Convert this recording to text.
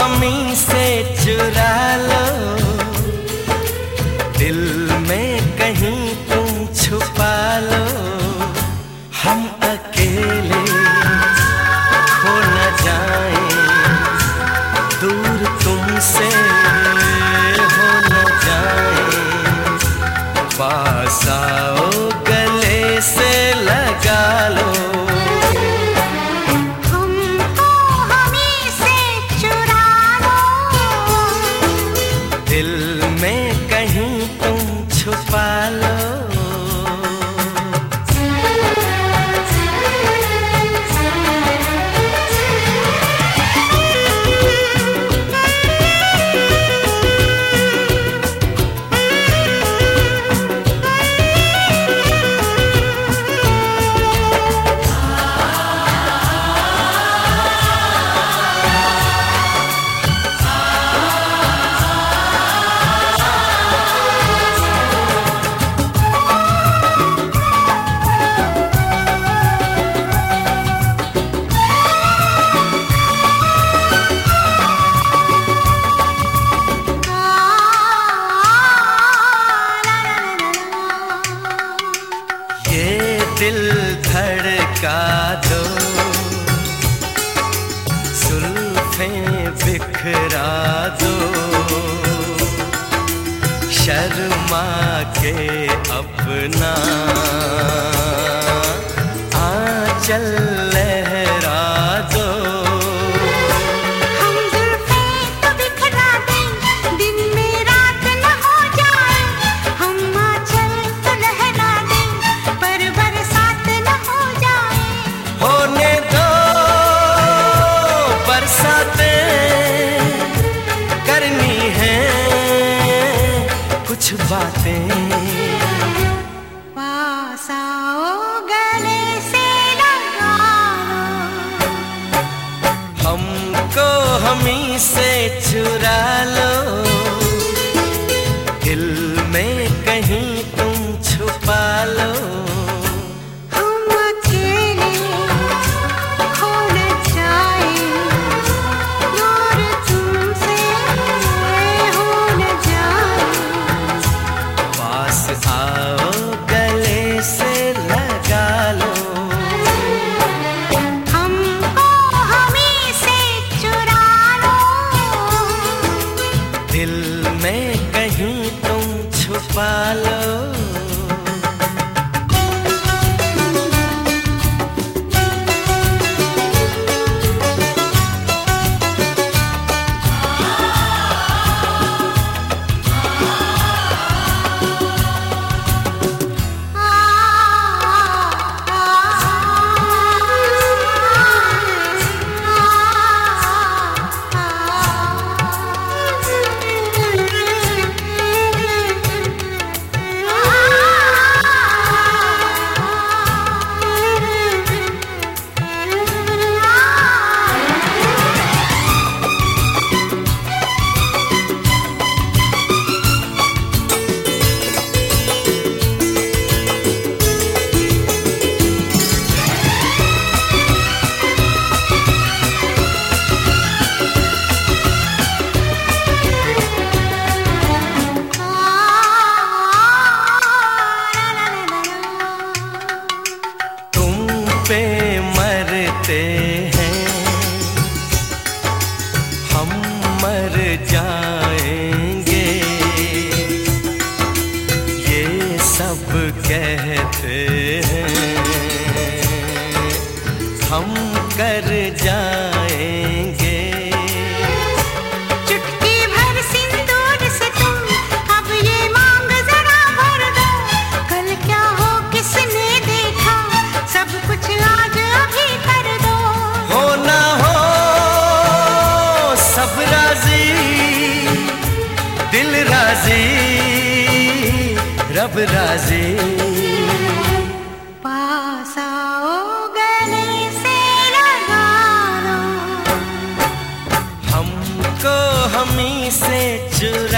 हमी से चुरा लो। दिल में कहीं तुम छुपा दो। सुल्फे बिखरा दो। शर्मा के अपना आ चल कुछ बातें। पासाओ गले से हमको हमी से चुरा लो। पे मरते हैं। हम मर जाएँगे। ये सब कहते हैं। हम कर जाएँगे अब राजे। पास आओ गले से लगारो हमको हमी से चुरा